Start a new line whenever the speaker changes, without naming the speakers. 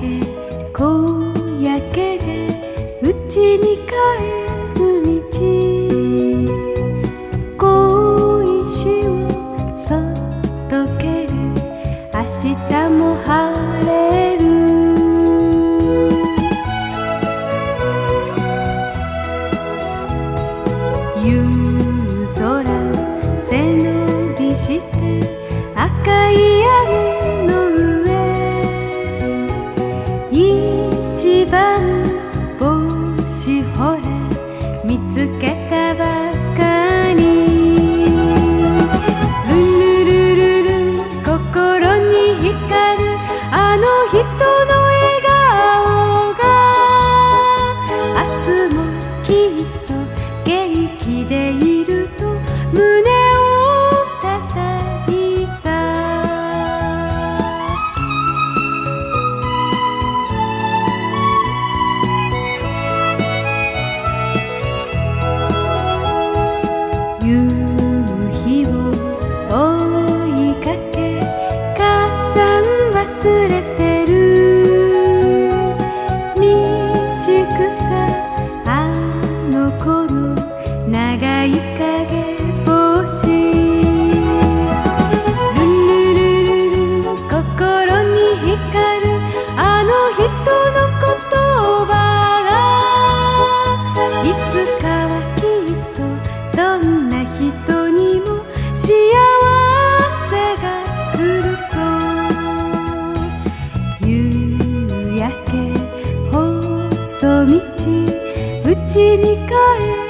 けこうやけでうちに帰る道小しをそっとける明日も晴れる。夕空背伸びして赤いきっと元気でいる。道うちに帰る。